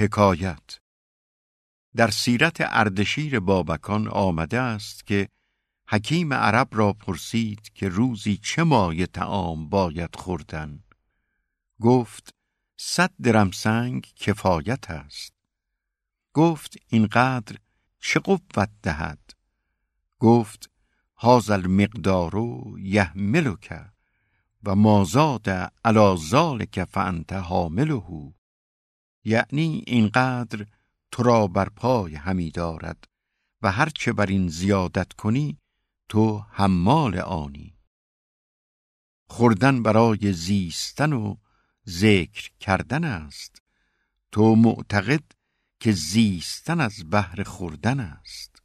حکایت. در سیرت اردشیر بابکان آمده است که حکیم عرب را پرسید که روزی چه مایه تعام باید خوردن. گفت صد درم سنگ کفایت است. گفت اینقدر چه قوت دهد؟ گفت هاز المقدار یحملک و مازاد علی ذلک فانت حامله. یعنی اینقدر تو را بر پای همی دارد و هرچه بر این زیادت کنی تو حمال آنی. خوردن برای زیستن و ذکر کردن است. تو معتقد که زیستن از بهر خوردن است.